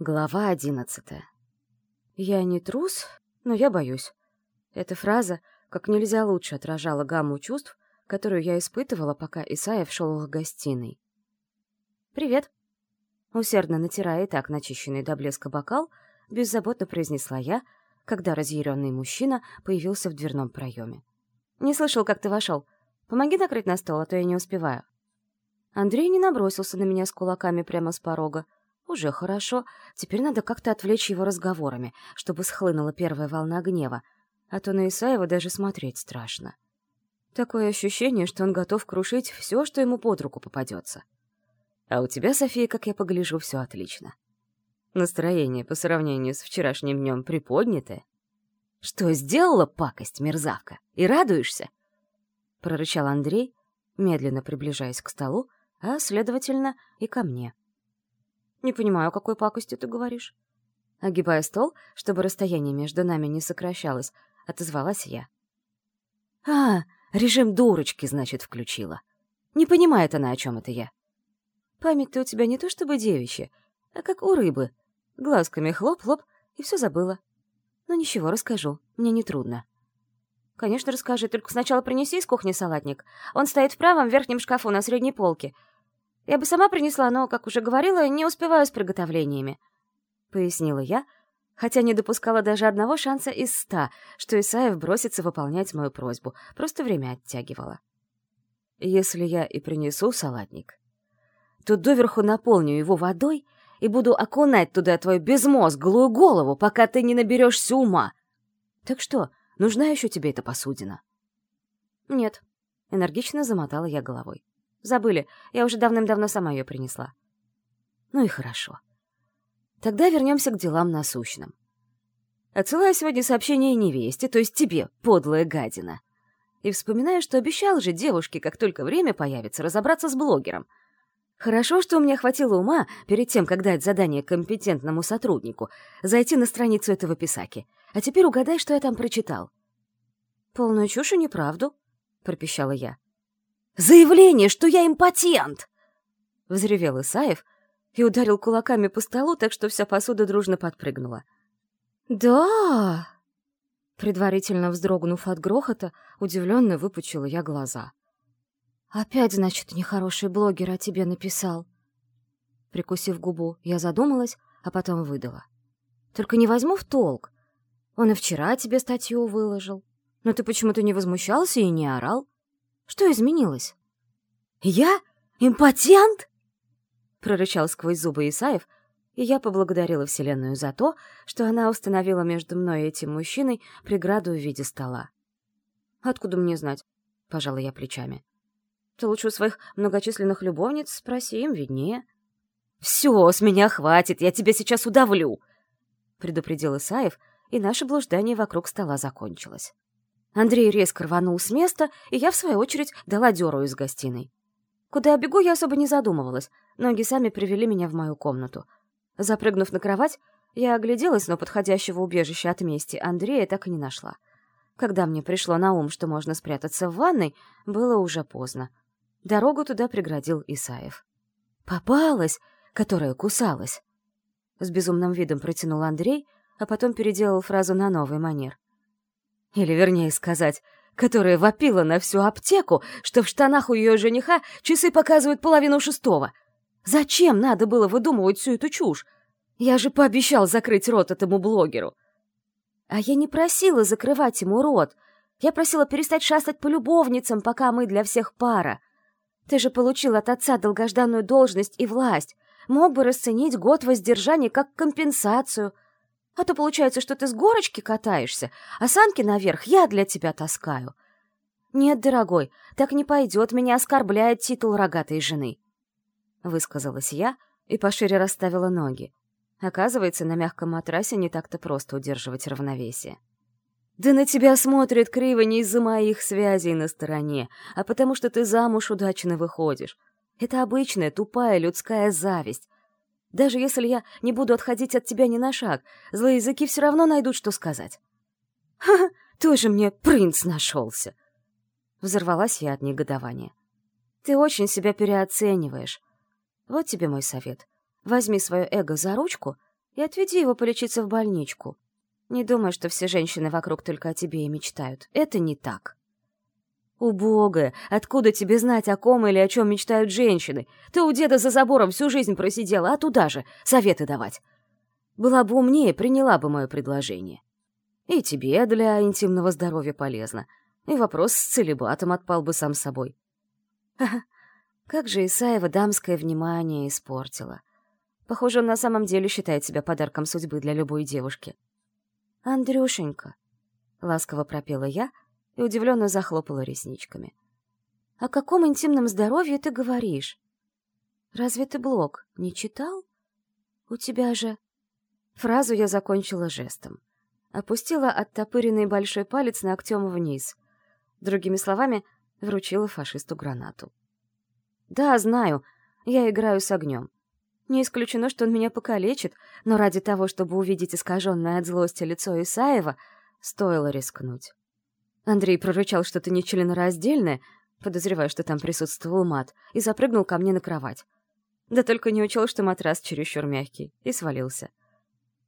Глава одиннадцатая. «Я не трус, но я боюсь». Эта фраза как нельзя лучше отражала гамму чувств, которую я испытывала, пока Исаев шел к гостиной. «Привет!» Усердно натирая и так начищенный до блеска бокал, беззаботно произнесла я, когда разъяренный мужчина появился в дверном проеме. «Не слышал, как ты вошел. Помоги накрыть на стол, а то я не успеваю». Андрей не набросился на меня с кулаками прямо с порога. Уже хорошо. Теперь надо как-то отвлечь его разговорами, чтобы схлынула первая волна гнева. А то на Исаева даже смотреть страшно. Такое ощущение, что он готов крушить все, что ему под руку попадется. А у тебя, София, как я погляжу, все отлично. Настроение по сравнению с вчерашним днем приподнятое. Что, сделала пакость, мерзавка, и радуешься? Прорычал Андрей, медленно приближаясь к столу, а, следовательно, и ко мне. «Не понимаю, о какой пакости ты говоришь?» Огибая стол, чтобы расстояние между нами не сокращалось, отозвалась я. «А, режим дурочки, значит, включила. Не понимает она, о чем это я. Память-то у тебя не то чтобы девичья, а как у рыбы. Глазками хлоп-хлоп, и все забыла. Но ничего, расскажу, мне не трудно. Конечно, расскажи, только сначала принеси из кухни салатник. Он стоит в правом верхнем шкафу на средней полке. Я бы сама принесла, но, как уже говорила, не успеваю с приготовлениями. Пояснила я, хотя не допускала даже одного шанса из ста, что Исаев бросится выполнять мою просьбу, просто время оттягивала. Если я и принесу салатник, то доверху наполню его водой и буду окунать туда твою безмозглую голову, пока ты не наберешься ума. Так что, Нужна еще тебе эта посудина?» «Нет», — энергично замотала я головой. «Забыли, я уже давным-давно сама ее принесла». «Ну и хорошо. Тогда вернемся к делам насущным. Отсылаю сегодня сообщение невесте, то есть тебе, подлая гадина. И вспоминаю, что обещал же девушке, как только время появится, разобраться с блогером. Хорошо, что у меня хватило ума, перед тем, как дать задание компетентному сотруднику, зайти на страницу этого писаки — а теперь угадай, что я там прочитал». «Полную чушь и неправду», — пропищала я. «Заявление, что я импотент!» — взревел Исаев и ударил кулаками по столу, так что вся посуда дружно подпрыгнула. «Да!» Предварительно вздрогнув от грохота, удивленно выпучила я глаза. «Опять, значит, нехороший блогер о тебе написал». Прикусив губу, я задумалась, а потом выдала. «Только не возьму в толк. Он и вчера тебе статью выложил. Но ты почему-то не возмущался и не орал. Что изменилось? Я? Импотент? Прорычал сквозь зубы Исаев, и я поблагодарила Вселенную за то, что она установила между мной и этим мужчиной преграду в виде стола. «Откуда мне знать?» — пожала я плечами. «Ты лучше у своих многочисленных любовниц спроси, им виднее». «Все, с меня хватит, я тебя сейчас удавлю!» — предупредил Исаев, и наше блуждание вокруг стола закончилось. Андрей резко рванул с места, и я, в свою очередь, дала дёру из гостиной. Куда я бегу, я особо не задумывалась. Ноги сами привели меня в мою комнату. Запрыгнув на кровать, я огляделась, но подходящего убежища от мести Андрея так и не нашла. Когда мне пришло на ум, что можно спрятаться в ванной, было уже поздно. Дорогу туда преградил Исаев. «Попалась, которая кусалась!» С безумным видом протянул Андрей — а потом переделал фразу на новый манер. Или, вернее сказать, которая вопила на всю аптеку, что в штанах у ее жениха часы показывают половину шестого. Зачем надо было выдумывать всю эту чушь? Я же пообещал закрыть рот этому блогеру. А я не просила закрывать ему рот. Я просила перестать шастать по любовницам, пока мы для всех пара. Ты же получил от отца долгожданную должность и власть. Мог бы расценить год воздержания как компенсацию — а то получается, что ты с горочки катаешься, а санки наверх я для тебя таскаю. Нет, дорогой, так не пойдет, меня оскорбляет титул рогатой жены. Высказалась я и пошире расставила ноги. Оказывается, на мягком матрасе не так-то просто удерживать равновесие. Да на тебя смотрят криво не из-за моих связей на стороне, а потому что ты замуж удачно выходишь. Это обычная тупая людская зависть, даже если я не буду отходить от тебя ни на шаг, злые языки все равно найдут, что сказать. «Ха-ха, тоже мне принц нашелся!» Взорвалась я от негодования. «Ты очень себя переоцениваешь. Вот тебе мой совет. Возьми свое эго за ручку и отведи его полечиться в больничку. Не думай, что все женщины вокруг только о тебе и мечтают. Это не так. Убогая, откуда тебе знать, о ком или о чем мечтают женщины? Ты у деда за забором всю жизнь просидела, а туда же советы давать. Была бы умнее, приняла бы мое предложение. И тебе для интимного здоровья полезно. И вопрос с целебатом отпал бы сам собой. Как же Исаева дамское внимание испортила. Похоже, он на самом деле считает себя подарком судьбы для любой девушки. «Андрюшенька», — ласково пропела я и удивленно захлопала ресничками. «О каком интимном здоровье ты говоришь? Разве ты блог не читал? У тебя же...» Фразу я закончила жестом. Опустила оттопыренный большой палец на ногтем вниз. Другими словами, вручила фашисту гранату. «Да, знаю, я играю с огнем. Не исключено, что он меня покалечит, но ради того, чтобы увидеть искаженное от злости лицо Исаева, стоило рискнуть». Андрей прорычал что-то нечленораздельное, подозревая, что там присутствовал мат, и запрыгнул ко мне на кровать. Да только не учел, что матрас чересчур мягкий, и свалился.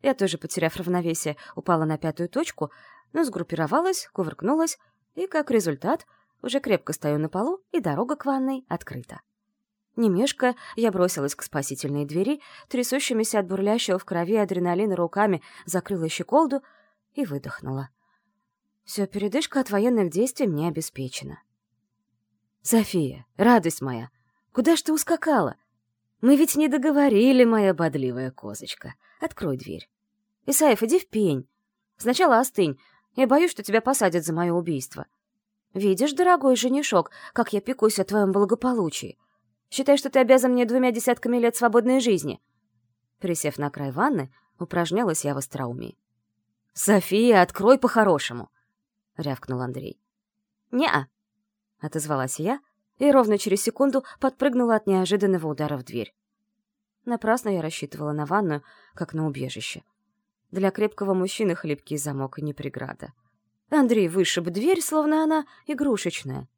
Я тоже, потеряв равновесие, упала на пятую точку, но сгруппировалась, кувыркнулась, и, как результат, уже крепко стою на полу, и дорога к ванной открыта. Не мешкая, я бросилась к спасительной двери, трясущимися от бурлящего в крови адреналина руками закрыла щеколду и выдохнула. Все, передышка от военных действий мне обеспечена. «София, радость моя, куда ж ты ускакала? Мы ведь не договорили, моя бодливая козочка. Открой дверь. Исаев, иди в пень. Сначала остынь. Я боюсь, что тебя посадят за мое убийство. Видишь, дорогой женишок, как я пекусь о твоем благополучии. Считай, что ты обязан мне двумя десятками лет свободной жизни. Присев на край ванны, упражнялась я в остроумии. «София, открой по-хорошему!» — рявкнул Андрей. «Не-а!» — отозвалась я, и ровно через секунду подпрыгнула от неожиданного удара в дверь. Напрасно я рассчитывала на ванную, как на убежище. Для крепкого мужчины хлипкий замок и не преграда. Андрей вышиб дверь, словно она игрушечная.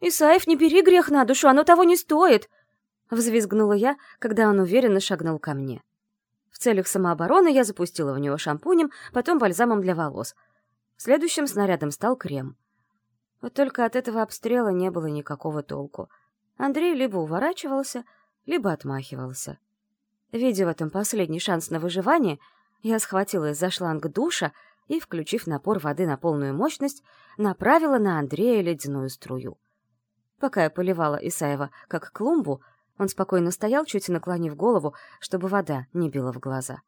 «Исаев, не бери грех на душу, оно того не стоит!» Взвизгнула я, когда он уверенно шагнул ко мне. В целях самообороны я запустила в него шампунем, потом бальзамом для волос. Следующим снарядом стал крем. Вот только от этого обстрела не было никакого толку. Андрей либо уворачивался, либо отмахивался. Видя в этом последний шанс на выживание, я схватилась за шланг душа и, включив напор воды на полную мощность, направила на Андрея ледяную струю. Пока я поливала Исаева как клумбу, он спокойно стоял, чуть наклонив голову, чтобы вода не била в глаза.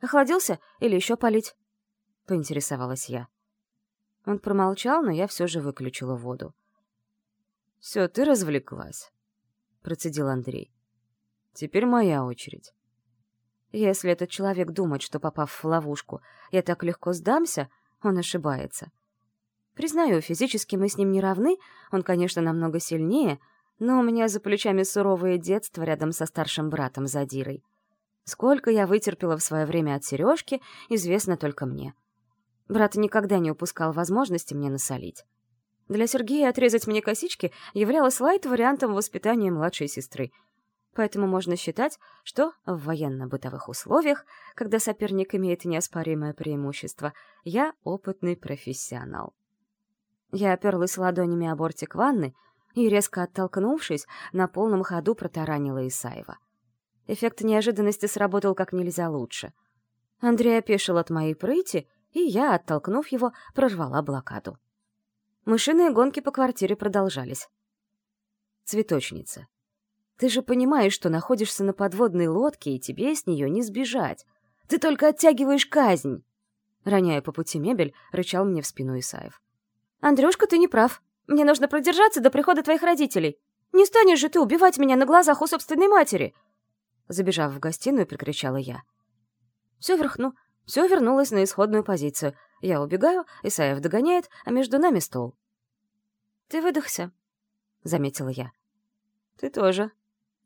«Охладился или еще полить?» — поинтересовалась я. Он промолчал, но я все же выключила воду. «Все, ты развлеклась», — процедил Андрей. «Теперь моя очередь». Если этот человек думает, что, попав в ловушку, я так легко сдамся, он ошибается. Признаю, физически мы с ним не равны, он, конечно, намного сильнее, но у меня за плечами суровое детство рядом со старшим братом Задирой. Сколько я вытерпела в свое время от сережки, известно только мне. Брат никогда не упускал возможности мне насолить. Для Сергея отрезать мне косички являлось лайт-вариантом воспитания младшей сестры. Поэтому можно считать, что в военно-бытовых условиях, когда соперник имеет неоспоримое преимущество, я опытный профессионал. Я оперлась ладонями о бортик ванны и, резко оттолкнувшись, на полном ходу протаранила Исаева. Эффект неожиданности сработал как нельзя лучше. Андрей опешил от моей прыти и я, оттолкнув его, прорвала блокаду. Мышиные гонки по квартире продолжались. «Цветочница, ты же понимаешь, что находишься на подводной лодке, и тебе с нее не сбежать. Ты только оттягиваешь казнь!» Роняя по пути мебель, рычал мне в спину Исаев. «Андрюшка, ты не прав. Мне нужно продержаться до прихода твоих родителей. Не станешь же ты убивать меня на глазах у собственной матери!» Забежав в гостиную, прикричала я. «Все вверхну. Все вернулось на исходную позицию. Я убегаю, Исаев догоняет, а между нами стол. «Ты выдохся», — заметила я. «Ты тоже».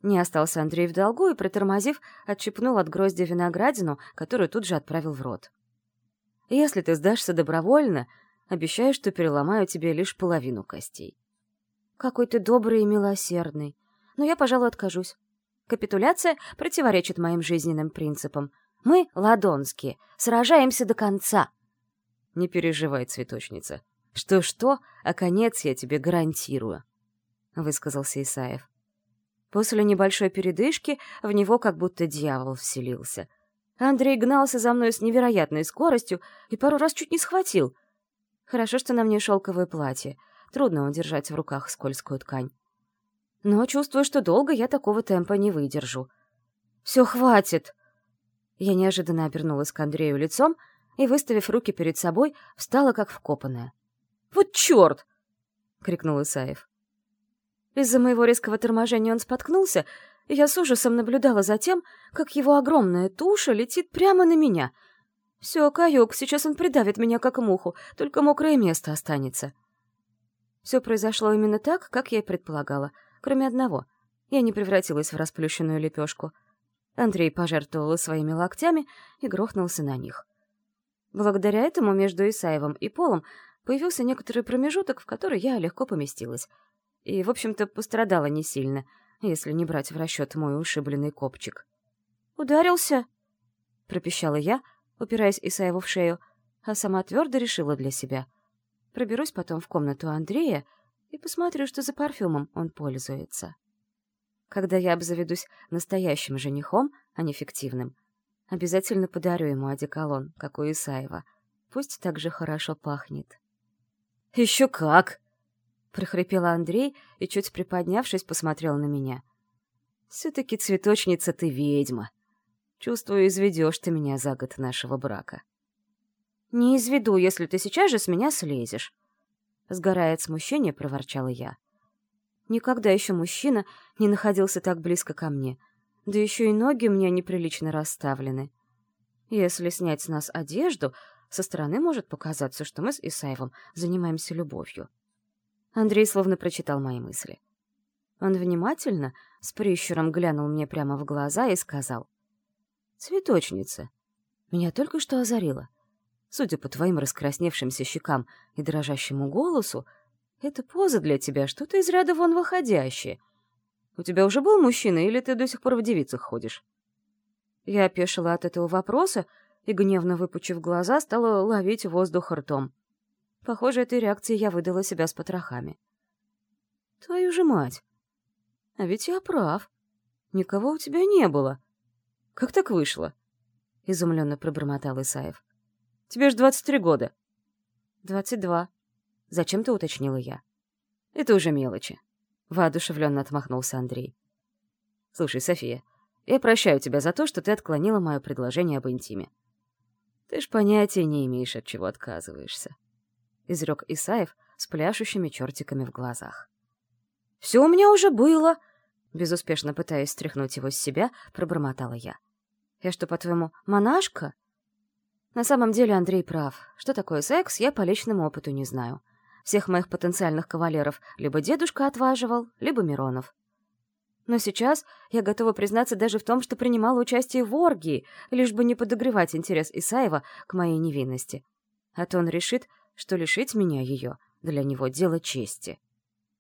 Не остался Андрей в долгу и, притормозив, отщипнул от гроздья виноградину, которую тут же отправил в рот. «Если ты сдашься добровольно, обещаю, что переломаю тебе лишь половину костей». «Какой ты добрый и милосердный. Но я, пожалуй, откажусь. Капитуляция противоречит моим жизненным принципам. Мы, ладонские, сражаемся до конца. Не переживай, цветочница. Что-что, а конец я тебе гарантирую, — высказался Исаев. После небольшой передышки в него как будто дьявол вселился. Андрей гнался за мной с невероятной скоростью и пару раз чуть не схватил. Хорошо, что на мне шелковое платье. Трудно удержать в руках скользкую ткань. Но чувствую, что долго я такого темпа не выдержу. «Все, хватит!» Я неожиданно обернулась к Андрею лицом и, выставив руки перед собой, встала как вкопанная. «Вот черт!» — крикнул Исаев. Из-за моего резкого торможения он споткнулся, и я с ужасом наблюдала за тем, как его огромная туша летит прямо на меня. Все, каюк, сейчас он придавит меня как муху, только мокрое место останется. Все произошло именно так, как я и предполагала, кроме одного. Я не превратилась в расплющенную лепешку. Андрей пожертвовал своими локтями и грохнулся на них. Благодаря этому между Исаевым и Полом появился некоторый промежуток, в который я легко поместилась — и, в общем-то, пострадала не сильно, если не брать в расчет мой ушибленный копчик. «Ударился?» — пропищала я, упираясь Исаеву в шею, а сама твердо решила для себя. Проберусь потом в комнату Андрея и посмотрю, что за парфюмом он пользуется. Когда я обзаведусь настоящим женихом, а не фиктивным, обязательно подарю ему одеколон, как у Исаева. Пусть так же хорошо пахнет. «Еще как!» — прохрипел Андрей и, чуть приподнявшись, посмотрел на меня. «Все-таки, цветочница, ты ведьма. Чувствую, изведешь ты меня за год нашего брака». «Не изведу, если ты сейчас же с меня слезешь», — сгорая от смущения, проворчала я. Никогда еще мужчина не находился так близко ко мне, да еще и ноги у меня неприлично расставлены. Если снять с нас одежду, со стороны может показаться, что мы с Исаевым занимаемся любовью. Андрей словно прочитал мои мысли. Он внимательно, с прищуром глянул мне прямо в глаза и сказал. «Цветочница, меня только что озарило. Судя по твоим раскрасневшимся щекам и дрожащему голосу, эта поза для тебя что-то из ряда вон выходящее. У тебя уже был мужчина, или ты до сих пор в девицах ходишь?» Я опешила от этого вопроса и, гневно выпучив глаза, стала ловить воздух ртом. Похоже, этой реакцией я выдала себя с потрохами. Твою же мать! А ведь я прав. Никого у тебя не было. Как так вышло? Изумленно пробормотал Исаев. Тебе ж двадцать три года. Двадцать два. Зачем-то уточнила я. Это уже мелочи. Воодушевленно отмахнулся Андрей. Слушай, София, я прощаю тебя за то, что ты отклонила мое предложение об интиме. Ты ж понятия не имеешь, от чего отказываешься изрек Исаев с пляшущими чертиками в глазах. «Все у меня уже было!» Безуспешно пытаясь стряхнуть его с себя, пробормотала я. «Я что, по-твоему, монашка?» На самом деле Андрей прав. Что такое секс, я по личному опыту не знаю. Всех моих потенциальных кавалеров либо дедушка отваживал, либо Миронов. Но сейчас я готова признаться даже в том, что принимала участие в оргии, лишь бы не подогревать интерес Исаева к моей невинности. А то он решит, что лишить меня ее для него дело чести.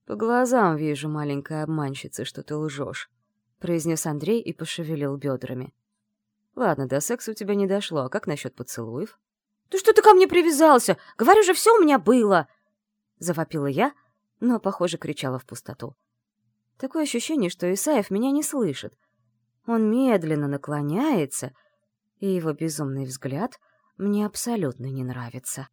«По глазам вижу, маленькая обманщица, что ты лжешь», — произнес Андрей и пошевелил бедрами. «Ладно, до секса у тебя не дошло, а как насчет поцелуев?» «Да что ты ко мне привязался? Говорю же, все у меня было!» Завопила я, но, похоже, кричала в пустоту. Такое ощущение, что Исаев меня не слышит. Он медленно наклоняется, и его безумный взгляд мне абсолютно не нравится.